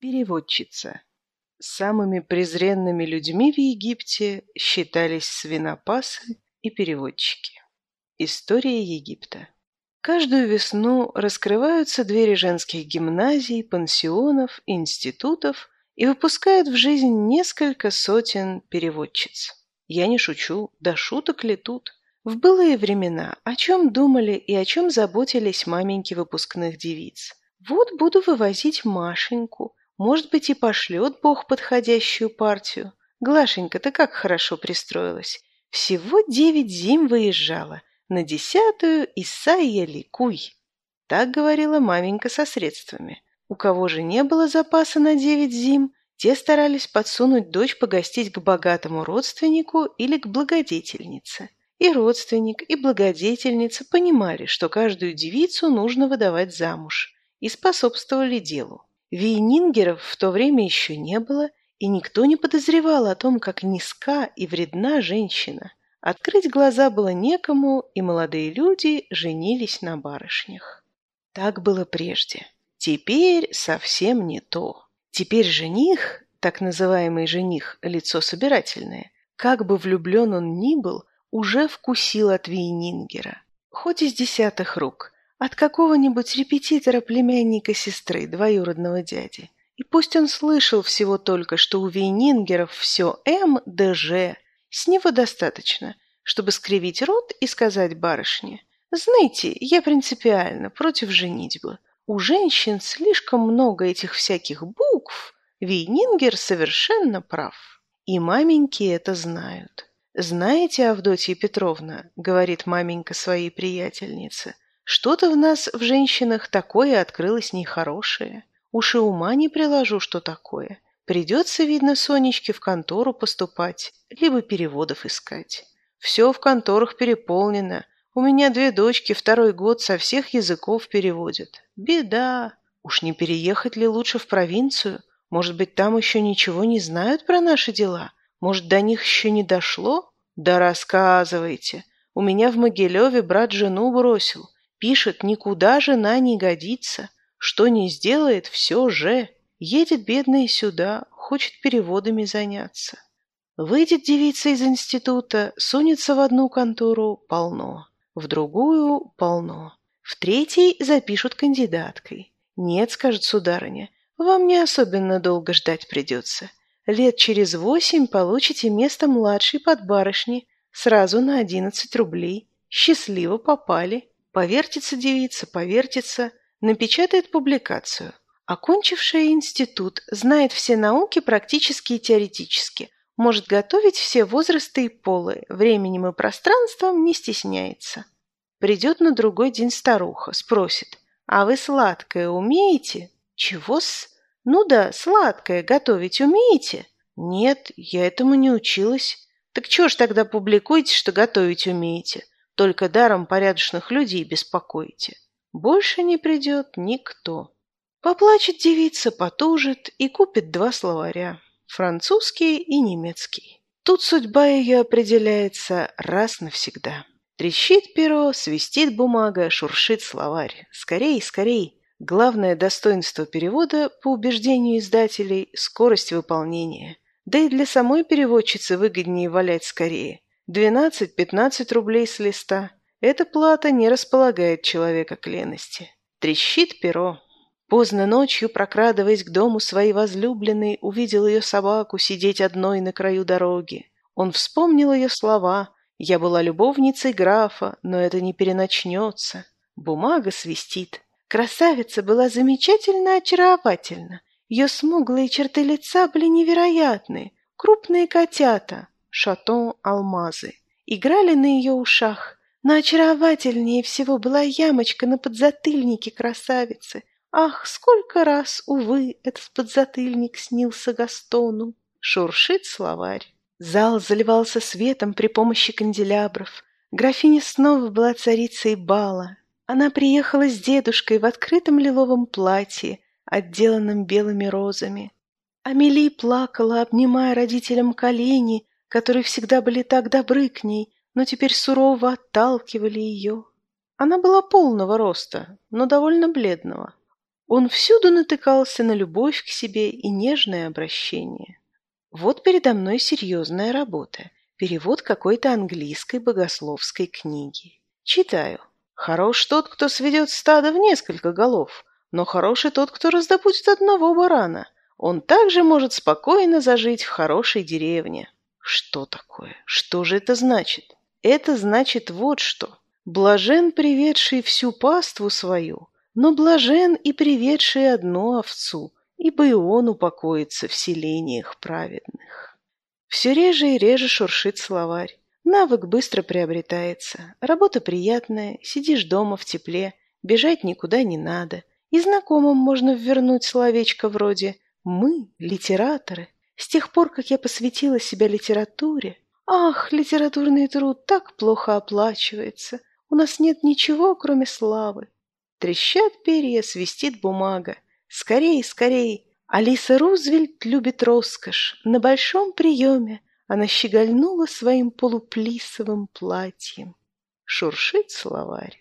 Переводчица. Самыми презренными людьми в Египте считались свинопасы и переводчики. История Египта. Каждую весну раскрываются двери женских гимназий, пансионов, институтов и выпускают в жизнь несколько сотен переводчиц. Я не шучу, да шуток ли тут? В былые времена о чем думали и о чем заботились маменьки выпускных девиц? Вот буду вывозить Машеньку, может быть, и пошлет Бог подходящую партию. Глашенька, ты как хорошо пристроилась. Всего девять зим выезжала. На десятую Исайя ликуй. Так говорила маменька со средствами. У кого же не было запаса на девять зим, те старались подсунуть дочь погостить к богатому родственнику или к благодетельнице. И родственник, и благодетельница понимали, что каждую девицу нужно выдавать замуж, и способствовали делу. Вейнингеров в то время еще не было, и никто не подозревал о том, как низка и вредна женщина. Открыть глаза было некому, и молодые люди женились на барышнях. Так было прежде. Теперь совсем не то. Теперь жених, так называемый жених, лицо собирательное, как бы влюблен он ни был, уже вкусил от Вейнингера. Хоть из десятых рук – от какого-нибудь репетитора племянника сестры, двоюродного дяди. И пусть он слышал всего только, что у Вейнингеров все М да Ж, с него достаточно, чтобы скривить рот и сказать барышне, «Знаете, я принципиально против женитьбы. У женщин слишком много этих всяких букв. Вейнингер совершенно прав. И маменьки это знают». «Знаете, Авдотья Петровна, — говорит маменька своей приятельнице, — что-то в нас, в женщинах, такое открылось нехорошее. Уж и ума не приложу, что такое. Придется, видно, Сонечке в контору поступать, либо переводов искать. Все в конторах переполнено. У меня две дочки второй год со всех языков переводят. Беда. Уж не переехать ли лучше в провинцию? Может быть, там еще ничего не знают про наши дела? Может, до них еще не дошло? Да рассказывайте. У меня в Могилеве брат жену бросил. Пишет, никуда жена не годится. Что не сделает, все же. Едет бедная сюда, хочет переводами заняться. Выйдет девица из института, сунется в одну контору – полно. В другую – полно. В третьей запишут кандидаткой. Нет, скажет сударыня, вам не особенно долго ждать придется. Лет через восемь получите место младшей под барышни, сразу на одиннадцать рублей. Счастливо попали. Повертится девица, повертится, напечатает публикацию. Окончившая институт, знает все науки практически и теоретически, может готовить все возрасты и полы, временем и пространством не стесняется. Придет на другой день старуха, спросит, «А вы сладкое умеете?» «Чего-с?» «Ну да, сладкое готовить умеете?» «Нет, я этому не училась». «Так чего ж тогда публикуете, что готовить умеете?» Только даром порядочных людей беспокоите. Больше не придет никто. Поплачет девица, потужит и купит два словаря. Французский и немецкий. Тут судьба ее определяется раз навсегда. Трещит перо, свистит бумага, шуршит словарь. Скорей, скорей. Главное достоинство перевода, по убеждению издателей, скорость выполнения. Да и для самой переводчицы выгоднее валять скорее. 12-15 рублей с листа. Эта плата не располагает человека к лености. Трещит перо. Поздно ночью, прокрадываясь к дому своей возлюбленной, увидел ее собаку сидеть одной на краю дороги. Он вспомнил ее слова «Я была любовницей графа, но это не переначнется». Бумага свистит. Красавица была замечательно очаровательна. Ее смуглые черты лица были невероятны. Крупные котята, шатон алмазы. Играли на ее ушах, но очаровательнее всего была ямочка на подзатыльнике красавицы. Ах, сколько раз, увы, этот подзатыльник снился Гастону. Шуршит словарь. Зал заливался светом при помощи канделябров. Графиня снова была царицей бала. Она приехала с дедушкой в открытом лиловом платье, отделанном белыми розами. Амели плакала, обнимая родителям колени, которые всегда были так добры к ней, но теперь сурово отталкивали ее. Она была полного роста, но довольно бледного. Он всюду натыкался на любовь к себе и нежное обращение. Вот передо мной серьезная работа. Перевод какой-то английской богословской книги. Читаю. Хорош тот, кто сведет стадо в несколько голов, но хорош и тот, кто раздобудет одного барана. Он также может спокойно зажить в хорошей деревне. Что такое? Что же это значит? Это значит вот что. Блажен, приведший всю паству свою, но блажен и приведший одну овцу, ибо и он упокоится в селениях праведных. Все реже и реже шуршит словарь. Навык быстро приобретается, работа приятная, сидишь дома в тепле, бежать никуда не надо. И знакомым можно ввернуть словечко вроде «Мы – литераторы». С тех пор, как я посвятила себя литературе, ах, литературный труд так плохо оплачивается, у нас нет ничего, кроме славы. Трещат перья, свистит бумага. Скорей, скорей! Алиса Рузвельт любит роскошь. На большом приеме она щегольнула своим полуплисовым платьем. Шуршит словарь.